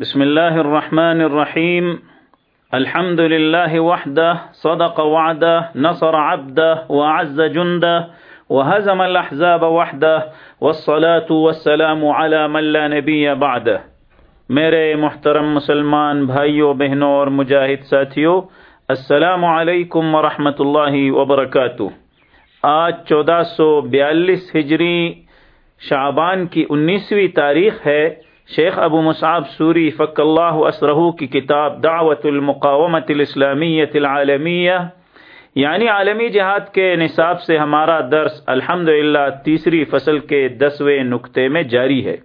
بسم الله الرحمن الرحيم الحمد لله وحده صدق وعده نصر عبده وعز جنده وهزم الأحزاب وحده والصلاة والسلام على من لا نبي بعده میرے محترم مسلمان بھائیوں، بہنوں اور مجاہد ساتھیوں، السلام علیکم ورحمۃ اللہ وبرکاتہ. آج چودہ سو بیالیس ہجری شعبان کی انیسویں تاریخ ہے شیخ ابو مصعب سوری فق اللہ اسرہ کی کتاب دعوت المقامت الاسلامیت العالمیہ یعنی عالمی جہاد کے نصاب سے ہمارا درس الحمد تیسری فصل کے دسویں نقطے میں جاری ہے۔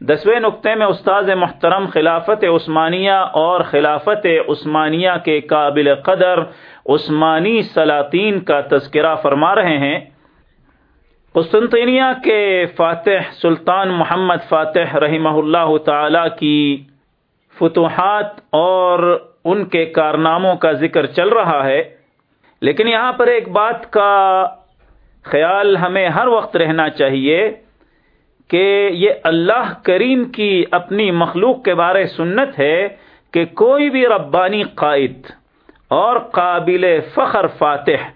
دسویں نقطے میں استاذ محترم خلافت عثمانیہ اور خلافت عثمانیہ کے قابل قدر عثمانی سلاطین کا تذکرہ فرما رہے ہیں۔ قسطنطینیہ کے فاتح سلطان محمد فاتح رحمہ اللہ تعالی کی فتوحات اور ان کے کارناموں کا ذکر چل رہا ہے۔ لیکن یہاں پر ایک بات کا خیال ہمیں ہر وقت رہنا چاہیے کہ یہ اللہ کریم کی اپنی مخلوق کے بارے سنت ہے کہ کوئی بھی ربانی قائد اور قابل فخر فاتح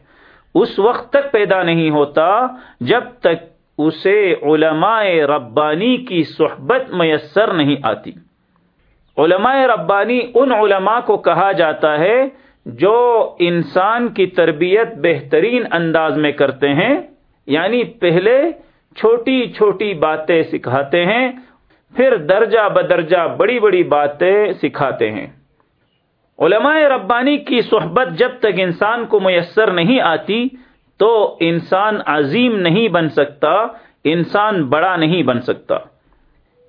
اس وقت تک پیدا نہیں ہوتا جب تک اسے علماء ربانی کی صحبت میسر نہیں آتی۔ علماء ربانی ان علماء کو کہا جاتا ہے جو انسان کی تربیت بہترین انداز میں کرتے ہیں یعنی پہلے چھوٹی چھوٹی باتیں سکھاتے ہیں، پھر درجہ بدرجہ بڑی بڑی باتیں سکھاتے ہیں۔ علماء ربانی کی صحبت جب تک انسان کو میسر نہیں آتی، تو انسان عظیم نہیں بن سکتا، انسان بڑا نہیں بن سکتا۔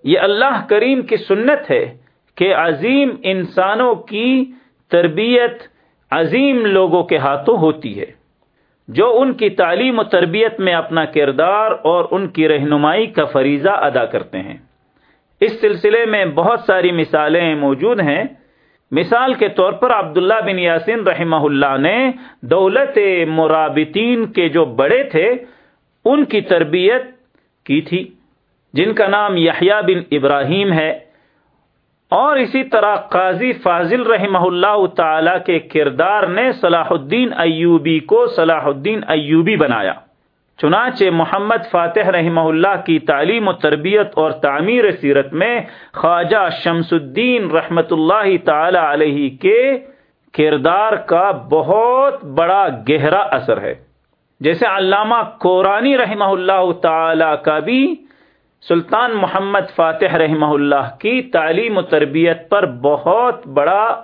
یہ اللہ کریم کی سنت ہے کہ عظیم انسانوں کی تربیت عظیم لوگوں کے ہاتھوں ہوتی ہے۔ جو ان کی تعلیم و تربیت میں اپنا کردار اور ان کی رہنمائی کا فریضہ ادا کرتے ہیں۔ اس سلسلے میں بہت ساری مثالیں موجود ہیں۔ مثال کے طور پر عبداللہ بن یاسین رحمہ اللہ نے دولت مرابطین کے جو بڑے تھے، ان کی تربیت کی تھی، جن کا نام یحییٰ بن ابراہیم ہے۔ اور اسی طرح قاضی فاضل رحمہ اللہ تعالی کے کردار نے صلاح الدین ایوبی کو صلاح الدین ایوبی بنایا۔ چنانچہ محمد فاتح رحمہ اللہ کی تعلیم و تربیت اور تعمیر سیرت میں خواجہ شمس الدین رحمت اللہ تعالی علیہ کے کردار کا بہت بڑا گہرا اثر ہے۔ جیسے علامہ قرآنی رحمہ اللہ تعالی کا بھی سلطان محمد فاتح رحمہ اللہ کی تعلیم و تربیت پر بہت بڑا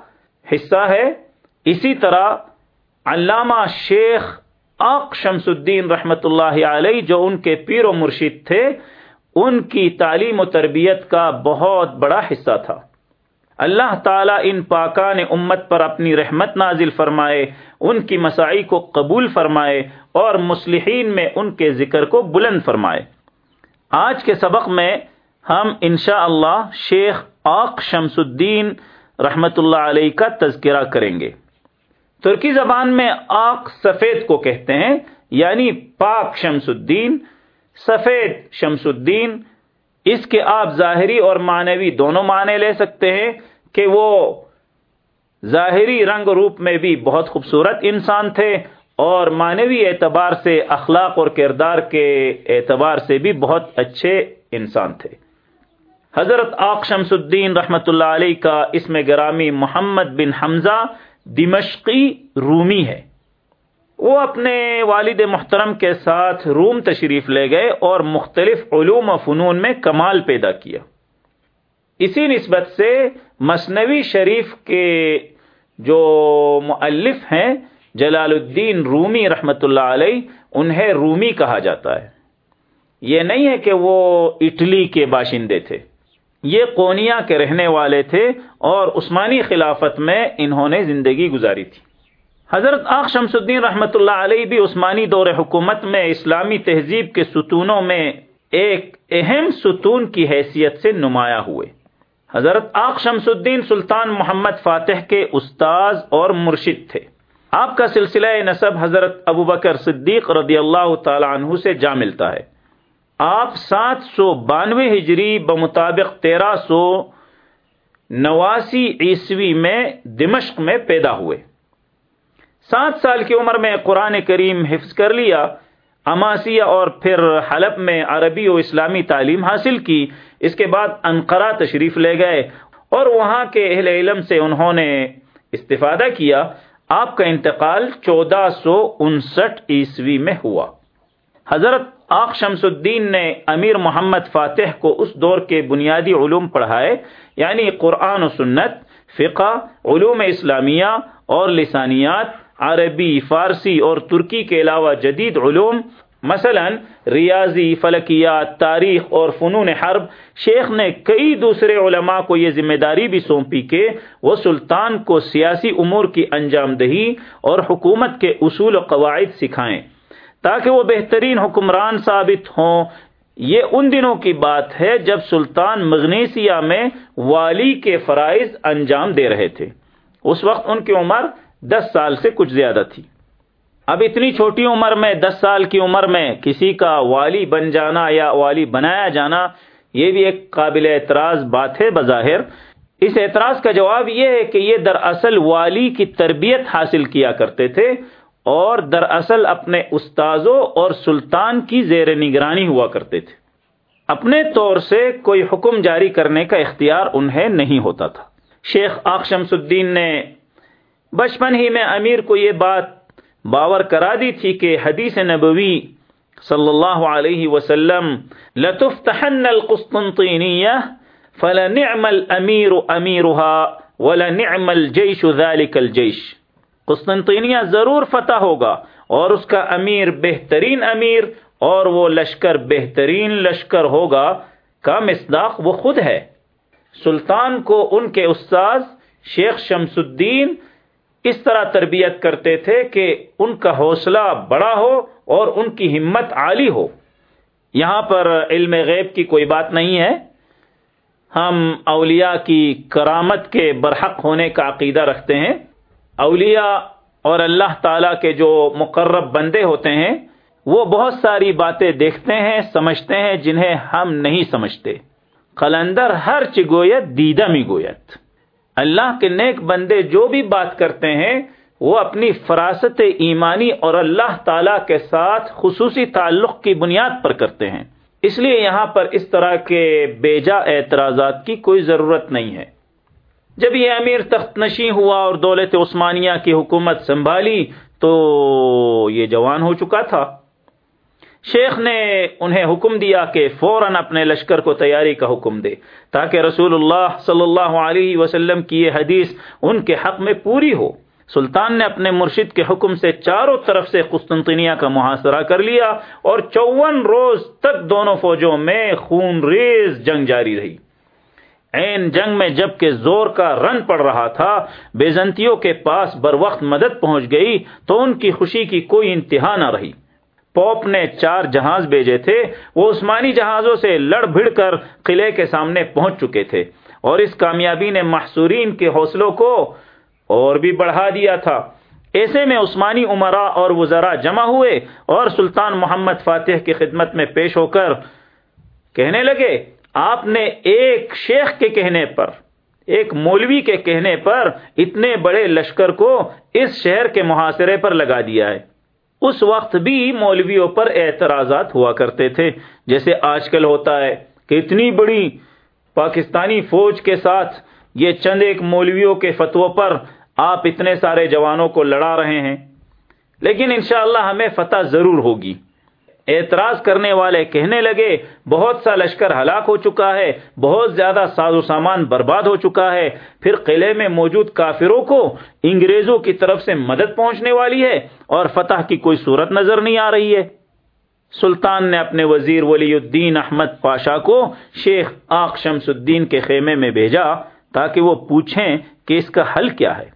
حصہ ہے۔ اسی طرح علامہ شیخ آق شمس الدین رحمت اللہ علیہ جو ان کے پیر و مرشد تھے، ان کی تعلیم و تربیت کا بہت بڑا حصہ تھا۔ اللہ تعالیٰ ان پاکان امت پر اپنی رحمت نازل فرمائے، ان کی مسائی کو قبول فرمائے اور مسلحین میں ان کے ذکر کو بلند فرمائے۔ آج کے سبق میں ہم انشاء اللہ شیخ آق شمس الدین رحمت اللہ علیہ کا تذکرہ کریں گے۔ ترکی زبان میں آق سفید کو کہتے ہیں یعنی پاک شمس الدین، سفید شمس الدین، اس کے آپ ظاہری اور معنوی دونوں معنی لے سکتے ہیں کہ وہ ظاہری رنگ روپ میں بھی بہت خوبصورت انسان تھے اور معنوی اعتبار سے، اخلاق اور کردار کے اعتبار سے بھی بہت اچھے انسان تھے۔ حضرت آق شمس الدین رحمت اللہ علیہ کا اسم گرامی محمد بن حمزہ دمشقی رومی ہے۔ وہ اپنے والد محترم کے ساتھ روم تشریف لے گئے اور مختلف علوم و فنون میں کمال پیدا کیا۔ اسی نسبت سے مصنوی شریف کے جو مؤلف ہیں، جلال الدین رومی رحمت اللہ علیہ، انہیں رومی کہا جاتا ہے۔ یہ نہیں ہے کہ وہ اٹلی کے باشندے تھے۔ یہ کونیا کے رہنے والے تھے اور عثمانی خلافت میں انہوں نے زندگی گزاری تھی۔ حضرت آخ شمس الدین رحمۃ اللہ علیہ بھی عثمانی دور حکومت میں اسلامی تہذیب کے ستونوں میں ایک اہم ستون کی حیثیت سے نمایاں ہوئے۔ حضرت آخ شمس الدین سلطان محمد فاتح کے استاذ اور مرشد تھے۔ آپ کا سلسلہ نصب حضرت ابو بکر صدیق رضی اللہ تعالی عنہ سے جا ملتا ہے۔ آپ سات سو بانوے ہجری بمطابق تیرہ سو نواسی عیسوی میں دمشق میں پیدا ہوئے۔ سات سال کی عمر میں قرآن کریم حفظ کر لیا، اماسیہ اور پھر حلب میں عربی و اسلامی تعلیم حاصل کی، اس کے بعد انقرہ تشریف لے گئے اور وہاں کے اہل علم سے انہوں نے استفادہ کیا۔ آپ کا انتقال چودہ سو انسٹھ عیسوی میں ہوا۔ حضرت آق شمس الدین نے امیر محمد فاتح کو اس دور کے بنیادی علوم پڑھائے یعنی قرآن و سنت، فقہ، علوم اسلامیہ اور لسانیات، عربی، فارسی اور ترکی کے علاوہ جدید علوم، مثلا ریاضی، فلکیات، تاریخ اور فنون حرب، شیخ نے کئی دوسرے علماء کو یہ ذمہ داری بھی سونپی کہ وہ سلطان کو سیاسی امور کی انجام دہی اور حکومت کے اصول و قواعد سکھائیں۔ تاکہ وہ بہترین حکمران ثابت ہوں۔ یہ ان دنوں کی بات ہے جب سلطان مغنیسیہ میں والی کے فرائض انجام دے رہے تھے۔ اس وقت ان کی عمر دس سال سے کچھ زیادہ تھی۔ اب اتنی چھوٹی عمر میں، دس سال کی عمر میں کسی کا والی بن جانا یا والی بنایا جانا، یہ بھی ایک قابل اعتراض بات ہے بظاہر۔ اس اعتراض کا جواب یہ ہے کہ یہ دراصل والی کی تربیت حاصل کیا کرتے تھے۔ اور دراصل اپنے استاذوں اور سلطان کی زیر نگرانی ہوا کرتے تھے۔ اپنے طور سے کوئی حکم جاری کرنے کا اختیار انہیں نہیں ہوتا تھا۔ شیخ آخشمس الدین نے بچپن ہی میں امیر کو یہ بات باور کرا دی تھی کہ حدیث نبوی صلی اللہ علیہ وسلم، لتفتحن القسطنطینیہ فلنعم الامیر امیرها ولنعم الجیش ذلك الجیش قسطنطینیہ ضرور فتح ہوگا اور اس کا امیر بہترین امیر اور وہ لشکر بہترین لشکر ہوگا کا مصداق وہ خود ہے۔ سلطان کو ان کے استاذ شیخ شمس الدین اس طرح تربیت کرتے تھے کہ ان کا حوصلہ بڑا ہو اور ان کی ہمت عالی ہو۔ یہاں پر علم غیب کی کوئی بات نہیں ہے۔ ہم اولیاء کی کرامت کے برحق ہونے کا عقیدہ رکھتے ہیں۔ اولیاء اور اللہ تعالی کے جو مقرب بندے ہوتے ہیں، وہ بہت ساری باتیں دیکھتے ہیں، سمجھتے ہیں، جنہیں ہم نہیں سمجھتے۔ قلندر ہر چگویت دیدہ می گویت۔ اللہ کے نیک بندے جو بھی بات کرتے ہیں، وہ اپنی فراست ایمانی اور اللہ تعالی کے ساتھ خصوصی تعلق کی بنیاد پر کرتے ہیں۔ اس لیے یہاں پر اس طرح کے بیجا اعتراضات کی کوئی ضرورت نہیں ہے۔ جب یہ امیر تخت نشی ہوا اور دولت عثمانیہ کی حکومت سنبھالی تو یہ جوان ہو چکا تھا۔ شیخ نے انہیں حکم دیا کہ فوراً اپنے لشکر کو تیاری کا حکم دے تاکہ رسول اللہ صلی اللہ علیہ وسلم کی یہ حدیث ان کے حق میں پوری ہو۔ سلطان نے اپنے مرشد کے حکم سے چاروں طرف سے قسطنطنیہ کا محاصرہ کر لیا اور چون روز تک دونوں فوجوں میں خون ریز جنگ جاری رہی۔ این جنگ میں جبکہ زور کا رن پڑ رہا تھا، بیزنتیوں کے پاس بر وقت مدد پہنچ گئی تو ان کی خوشی کی کوئی انتہا نہ رہی۔ پوپ نے چار جہاز بھیجے تھے، وہ عثمانی جہازوں سے لڑ بھڑ کر قلعے کے سامنے پہنچ چکے تھے اور اس کامیابی نے محصورین کے حوصلوں کو اور بھی بڑھا دیا تھا۔ ایسے میں عثمانی عمرہ اور وزراء جمع ہوئے اور سلطان محمد فاتح کی خدمت میں پیش ہو کر کہنے لگے آپ نے ایک شیخ کے کہنے پر، ایک مولوی کے کہنے پر اتنے بڑے لشکر کو اس شہر کے محاصرے پر لگا دیا ہے۔ اس وقت بھی مولویوں پر اعتراضات ہوا کرتے تھے۔ جیسے آج کل ہوتا ہے کہ اتنی بڑی پاکستانی فوج کے ساتھ یہ چند ایک مولویوں کے فتو پر آپ اتنے سارے جوانوں کو لڑا رہے ہیں۔ لیکن انشاءاللہ ہمیں فتح ضرور ہوگی۔ اعتراض کرنے والے کہنے لگے، بہت سا لشکر ہلاک ہو چکا ہے، بہت زیادہ ساز و سامان برباد ہو چکا ہے۔ پھر قلعے میں موجود کافروں کو انگریزوں کی طرف سے مدد پہنچنے والی ہے اور فتح کی کوئی صورت نظر نہیں آ رہی ہے۔ سلطان نے اپنے وزیر ولی الدین احمد پاشا کو شیخ آق شمس الدین کے خیمے میں بھیجا تاکہ وہ پوچھیں کہ اس کا حل کیا ہے۔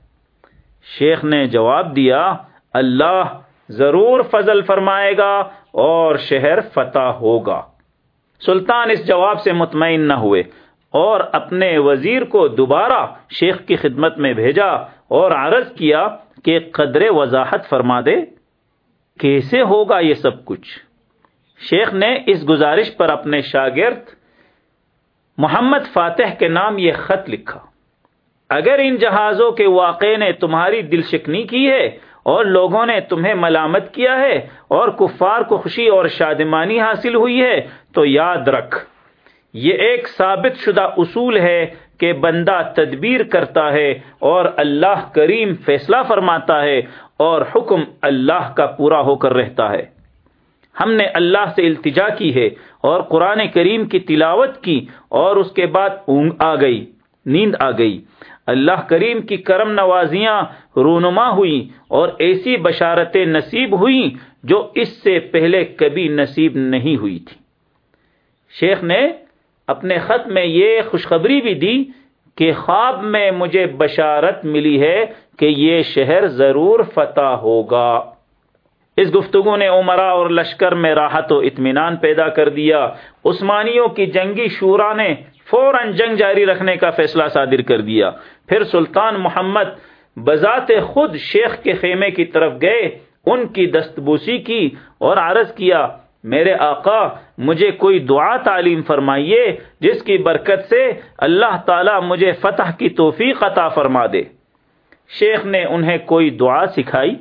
شیخ نے جواب دیا، اللہ ضرور فضل فرمائے گا اور شہر فتح ہوگا۔ سلطان اس جواب سے مطمئن نہ ہوئے اور اپنے وزیر کو دوبارہ شیخ کی خدمت میں بھیجا اور عرض کیا کہ قدر وضاحت فرما دے۔ کیسے ہوگا یہ سب کچھ؟ شیخ نے اس گزارش پر اپنے شاگرد محمد فاتح کے نام یہ خط لکھا۔ اگر ان جہازوں کے واقع نے تمہاری دل شکنی کی ہے اور لوگوں نے تمہیں ملامت کیا ہے اور کفار کو خوشی اور شادمانی حاصل ہوئی ہے، تو یاد رکھ، یہ ایک ثابت شدہ اصول ہے کہ بندہ تدبیر کرتا ہے اور اللہ کریم فیصلہ فرماتا ہے اور حکم اللہ کا پورا ہو کر رہتا ہے۔ ہم نے اللہ سے التجا کی ہے اور قرآن کریم کی تلاوت کی اور اس کے بعد اونگ آ گئی، نیند آ گئی۔ اللہ کریم کی کرم نوازیاں رونما ہوئی اور ایسی بشارتیں نصیب ہوئی جو اس سے پہلے کبھی نصیب نہیں ہوئی تھی۔ شیخ نے اپنے خط میں یہ خوشخبری بھی دی کہ خواب میں مجھے بشارت ملی ہے کہ یہ شہر ضرور فتح ہوگا۔ اس گفتگو نے عمرہ اور لشکر میں راحت و اطمینان پیدا کر دیا۔ عثمانیوں کی جنگی شورا نے فوراً جنگ جاری رکھنے کا فیصلہ صادر کر دیا۔ پھر سلطان محمد بذات خود شیخ کے خیمے کی طرف گئے، ان کی دستبوسی کی اور عرض کیا، میرے آقا، مجھے کوئی دعا تعلیم فرمائیے، جس کی برکت سے اللہ تعالی مجھے فتح کی توفیق عطا فرما دے۔ شیخ نے انہیں کوئی دعا سکھائی۔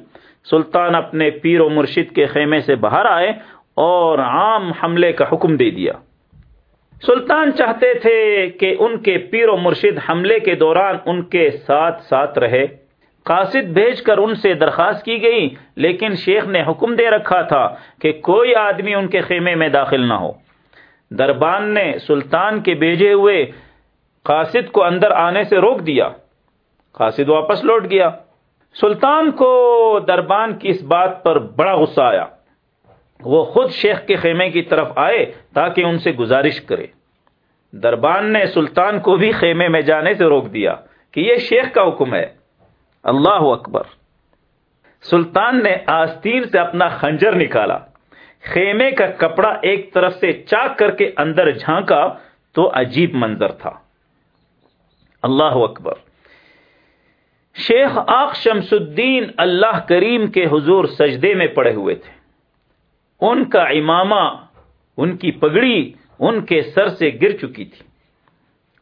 سلطان اپنے پیر و مرشد کے خیمے سے باہر آئے اور عام حملے کا حکم دے دیا۔ سلطان چاہتے تھے کہ ان کے پیر و مرشد حملے کے دوران ان کے ساتھ ساتھ رہے۔ قاصد بھیج کر ان سے درخواست کی گئی، لیکن شیخ نے حکم دے رکھا تھا کہ کوئی آدمی ان کے خیمے میں داخل نہ ہو۔ دربان نے سلطان کے بھیجے ہوئے قاصد کو اندر آنے سے روک دیا۔ قاصد واپس لوٹ گیا۔ سلطان کو دربان کی اس بات پر بڑا غصہ آیا۔ وہ خود شیخ کے خیمے کی طرف آئے تاکہ ان سے گزارش کرے۔ دربان نے سلطان کو بھی خیمے میں جانے سے روک دیا کہ یہ شیخ کا حکم ہے۔ اللہ اکبر۔ سلطان نے آستین سے اپنا خنجر نکالا۔ خیمے کا کپڑا ایک طرف سے چاک کر کے اندر جھانکا تو عجیب منظر تھا۔ اللہ اکبر۔ شیخ آخ شمس الدین اللہ کریم کے حضور سجدے میں پڑے ہوئے تھے۔ ان کا امامہ ان کی پگڑی ان کے سر سے گر چکی تھی۔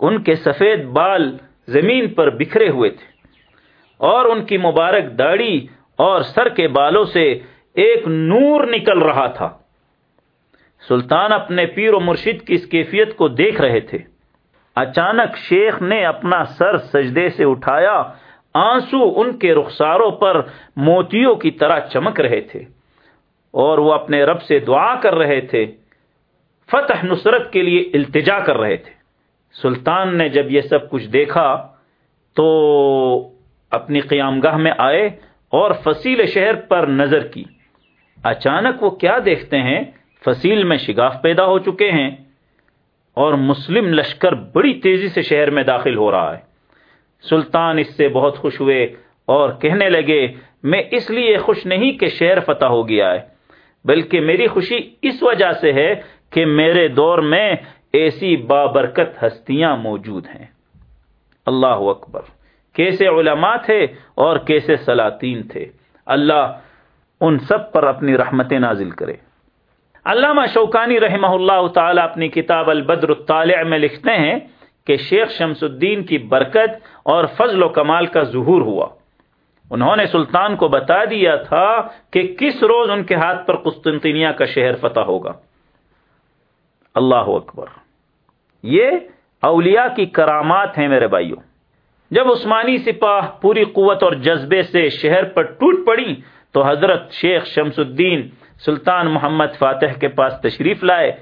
ان کے سفید بال زمین پر بکھرے ہوئے تھے۔ اور ان کی مبارک داڑھی اور سر کے بالوں سے ایک نور نکل رہا تھا۔ سلطان اپنے پیر و مرشد کی اس کیفیت کو دیکھ رہے تھے۔ اچانک شیخ نے اپنا سر سجدے سے اٹھایا، آنسو ان کے رخساروں پر موتیوں کی طرح چمک رہے تھے۔ اور وہ اپنے رب سے دعا کر رہے تھے، فتح نصرت کے لیے التجا کر رہے تھے۔ سلطان نے جب یہ سب کچھ دیکھا تو اپنی قیام گاہ میں آئے اور فصیل شہر پر نظر کی۔ اچانک وہ کیا دیکھتے ہیں؟ فصیل میں شگاف پیدا ہو چکے ہیں اور مسلم لشکر بڑی تیزی سے شہر میں داخل ہو رہا ہے۔ سلطان اس سے بہت خوش ہوئے اور کہنے لگے، میں اس لیے خوش نہیں کہ شہر فتح ہو گیا ہے۔ بلکہ میری خوشی اس وجہ سے ہے کہ میرے دور میں ایسی بابرکت ہستیاں موجود ہیں۔ اللہ اکبر۔ کیسے علماء تھے اور کیسے سلاطین تھے۔ اللہ ان سب پر اپنی رحمت نازل کرے۔ علامہ شوکانی رحمہ اللہ تعالی اپنی کتاب البدر الطالع میں لکھتے ہیں کہ شیخ شمس الدین کی برکت اور فضل و کمال کا ظہور ہوا۔ انہوں نے سلطان کو بتا دیا تھا کہ کس روز ان کے ہاتھ پر قسطنطینیہ کا شہر فتح ہوگا۔ اللہ اکبر۔ یہ اولیاء کی کرامات ہیں میرے بھائیوں جب عثمانی سپاہ پوری قوت اور جذبے سے شہر پر ٹوٹ پڑی، تو حضرت شیخ شمس الدین سلطان محمد فاتح کے پاس تشریف لائے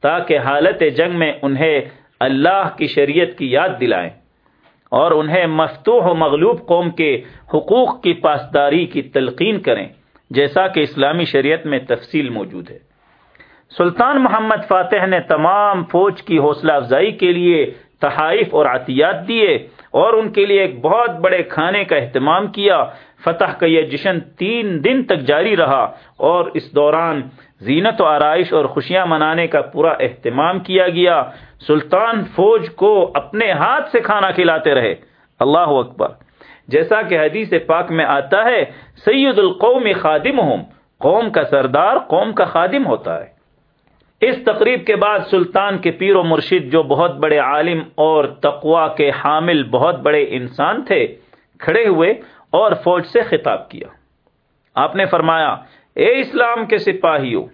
تاکہ حالت جنگ میں انہیں اللہ کی شریعت کی یاد دلائیں۔ اور انہیں مفتوح و مغلوب قوم کے حقوق کی پاسداری کی تلقین کریں، جیسا کہ اسلامی شریعت میں تفصیل موجود ہے۔ سلطان محمد فاتح نے تمام فوج کی حوصلہ افزائی کے لیے تحائف اور عطیات دیے اور ان کے لیے ایک بہت بڑے کھانے کا اہتمام کیا۔ فتح کا یہ جشن تین دن تک جاری رہا اور اس دوران زینت و آرائش اور خوشیاں منانے کا پورا اہتمام کیا گیا۔ سلطان فوج کو اپنے ہاتھ سے کھانا کھلاتے رہے۔ اللہ اکبر۔ جیسا کہ حدیث پاک میں آتا ہے، سید القوم خادم قوم کا سردار قوم کا خادم ہوتا ہے۔ اس تقریب کے بعد سلطان کے پیر و مرشد جو بہت بڑے عالم اور تقوا کے حامل بہت بڑے انسان تھے، کھڑے ہوئے اور فوج سے خطاب کیا۔ آپ نے فرمایا اے اسلام کے سپاہیوں،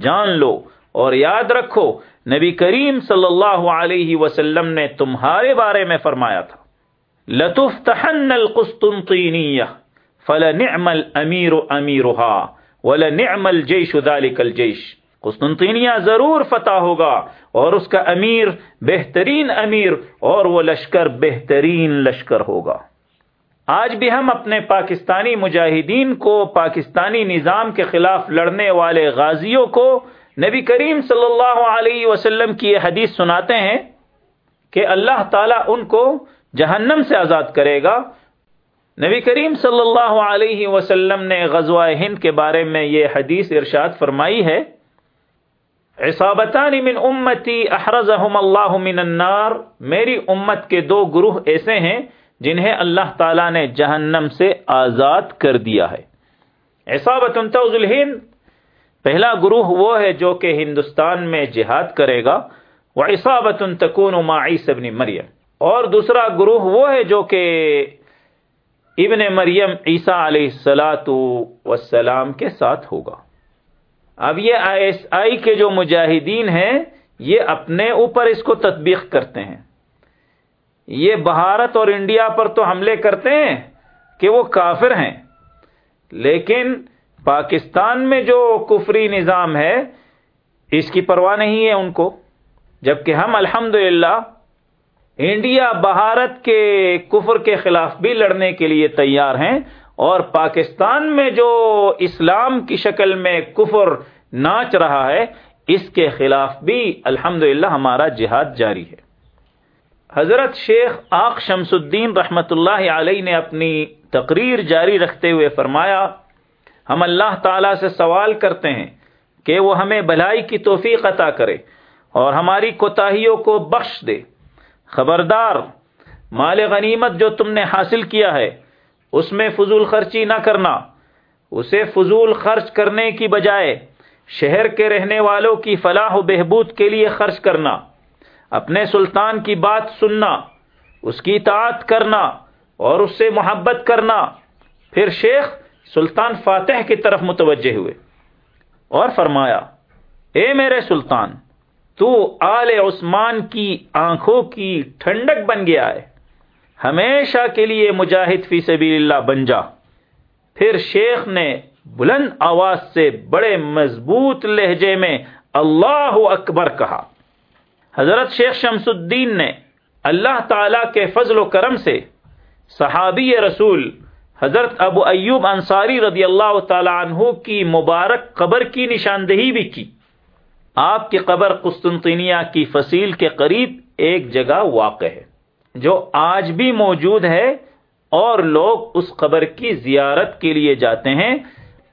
جان لو اور یاد رکھو، نبی کریم صلی اللہ علیہ وسلم نے تمہارے بارے میں فرمایا تھا۔ لطف تحن القسطنطینیہ فلنعم الامیر امیرها ولنعم الجیش ذلك الجیش قسطنطینیہ ضرور فتح ہوگا اور اس کا امیر بہترین امیر اور وہ لشکر بہترین لشکر ہوگا۔ آج بھی ہم اپنے پاکستانی مجاہدین کو پاکستانی نظام کے خلاف لڑنے والے غازیوں کو نبی کریم صلی اللہ علیہ وسلم کی یہ حدیث سناتے ہیں کہ اللہ تعالیٰ ان کو جہنم سے آزاد کرے گا۔ نبی کریم صلی اللہ علیہ وسلم نے غزوہ ہند کے بارے میں یہ حدیث ارشاد فرمائی ہے۔ عصابتان من امتی احرزہم اللہ من النار۔ میری امت کے دو گروہ ایسے ہیں جنہیں اللہ تعالیٰ نے جہنم سے آزاد کر دیا ہے۔ عصابت الہند، پہلا گروہ وہ ہے جو کہ ہندوستان میں جہاد کرے گا۔ وہ عصابت تکون معیس ابن مریم۔ اور دوسرا گروہ وہ ہے جو کہ ابن مریم عیسیٰ علیہ السلاۃ وسلام کے ساتھ ہوگا۔ اب یہ آئی ایس آئی کے جو مجاہدین ہیں، یہ اپنے اوپر اس کو تطبیق کرتے ہیں۔ یہ بھارت اور انڈیا پر تو حملے کرتے ہیں کہ وہ کافر ہیں۔ لیکن پاکستان میں جو کفری نظام ہے، اس کی پرواہ نہیں ہے ان کو۔ جبکہ ہم الحمد انڈیا بھارت کے کفر کے خلاف بھی لڑنے کے لیے تیار ہیں اور پاکستان میں جو اسلام کی شکل میں کفر ناچ رہا ہے، اس کے خلاف بھی الحمد ہمارا جہاد جاری ہے۔ حضرت شیخ آق شمس الدین رحمت اللہ علیہ نے اپنی تقریر جاری رکھتے ہوئے فرمایا، ہم اللہ تعالی سے سوال کرتے ہیں کہ وہ ہمیں بھلائی کی توفیق عطا کرے اور ہماری کوتاہیوں کو بخش دے۔ خبردار، مال غنیمت جو تم نے حاصل کیا ہے، اس میں فضول خرچی نہ کرنا۔ اسے فضول خرچ کرنے کی بجائے شہر کے رہنے والوں کی فلاح و بہبود کے لیے خرچ کرنا۔ اپنے سلطان کی بات سننا، اس کی اطاعت کرنا اور اس سے محبت کرنا۔ پھر شیخ سلطان فاتح کی طرف متوجہ ہوئے اور فرمایا، اے میرے سلطان، تو آل عثمان کی آنکھوں کی ٹھنڈک بن گیا ہے۔ ہمیشہ کے لیے مجاہد فی سبیل اللہ بن جا۔ پھر شیخ نے بلند آواز سے بڑے مضبوط لہجے میں اللہ اکبر کہا۔ حضرت شیخ شمس الدین نے اللہ تعالی کے فضل و کرم سے صحابی رسول حضرت ابو ایوب انصاری رضی اللہ تعالی عنہ کی مبارک قبر کی نشاندہی بھی کی۔ آپ کی قبر قسطنطینیہ کی فصیل کے قریب ایک جگہ واقع ہے، جو آج بھی موجود ہے اور لوگ اس قبر کی زیارت کے لیے جاتے ہیں۔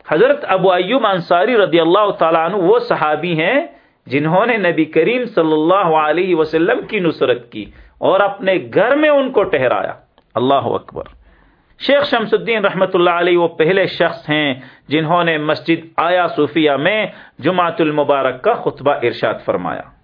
حضرت ابو ایوب انصاری رضی اللہ تعالیٰ عنہ وہ صحابی ہیں جنہوں نے نبی کریم صلی اللہ علیہ وسلم کی نصرت کی اور اپنے گھر میں ان کو ٹہرایا۔ اللہ اکبر۔ شیخ شمس الدین رحمۃ اللہ علیہ وہ پہلے شخص ہیں جنہوں نے مسجد آیا صوفیہ میں جماعت المبارک کا خطبہ ارشاد فرمایا۔